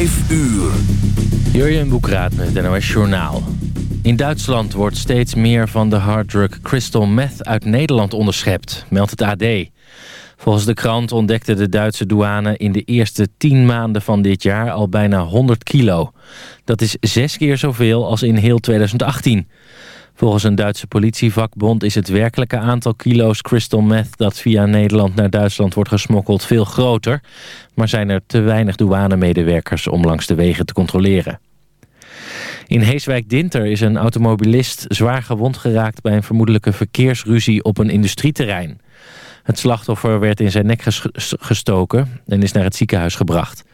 5 uur. Jurjen Boekraat met het NOS Journaal. In Duitsland wordt steeds meer van de harddrug crystal meth uit Nederland onderschept, meldt het AD. Volgens de krant ontdekte de Duitse douane in de eerste 10 maanden van dit jaar al bijna 100 kilo. Dat is zes keer zoveel als in heel 2018. Volgens een Duitse politievakbond is het werkelijke aantal kilo's crystal meth... dat via Nederland naar Duitsland wordt gesmokkeld veel groter... maar zijn er te weinig douanemedewerkers om langs de wegen te controleren. In Heeswijk-Dinter is een automobilist zwaar gewond geraakt... bij een vermoedelijke verkeersruzie op een industrieterrein. Het slachtoffer werd in zijn nek gestoken en is naar het ziekenhuis gebracht.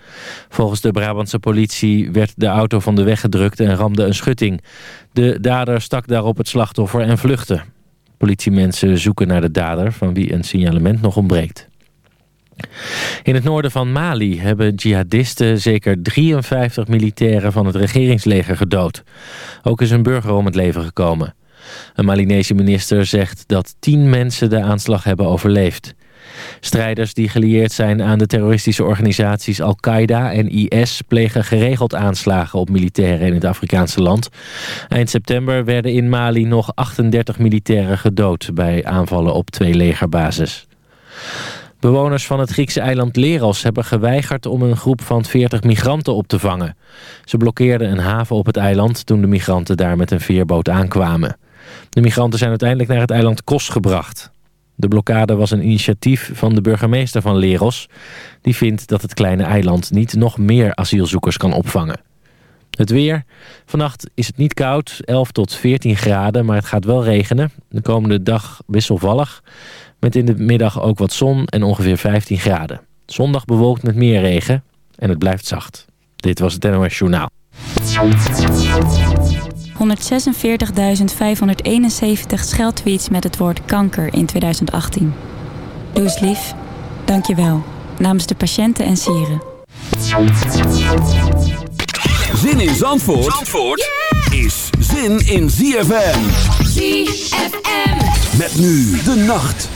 Volgens de Brabantse politie werd de auto van de weg gedrukt en ramde een schutting. De dader stak daarop het slachtoffer en vluchtte. Politiemensen zoeken naar de dader van wie een signalement nog ontbreekt. In het noorden van Mali hebben jihadisten zeker 53 militairen van het regeringsleger gedood. Ook is een burger om het leven gekomen. Een Malinese minister zegt dat tien mensen de aanslag hebben overleefd. Strijders die gelieerd zijn aan de terroristische organisaties Al-Qaeda en IS... plegen geregeld aanslagen op militairen in het Afrikaanse land. Eind september werden in Mali nog 38 militairen gedood... bij aanvallen op twee legerbases. Bewoners van het Griekse eiland Leros hebben geweigerd om een groep van 40 migranten op te vangen. Ze blokkeerden een haven op het eiland toen de migranten daar met een veerboot aankwamen. De migranten zijn uiteindelijk naar het eiland Kos gebracht. De blokkade was een initiatief van de burgemeester van Leros. Die vindt dat het kleine eiland niet nog meer asielzoekers kan opvangen. Het weer. Vannacht is het niet koud, 11 tot 14 graden, maar het gaat wel regenen. De komende dag wisselvallig, met in de middag ook wat zon en ongeveer 15 graden. Zondag bewolkt met meer regen en het blijft zacht. Dit was het NOS Journaal. 146.571 scheldtweets met het woord kanker in 2018. Doe eens lief. Dank je wel. Namens de patiënten en sieren. Zin in Zandvoort, Zandvoort is zin in ZFM. ZFM. Met nu de nacht.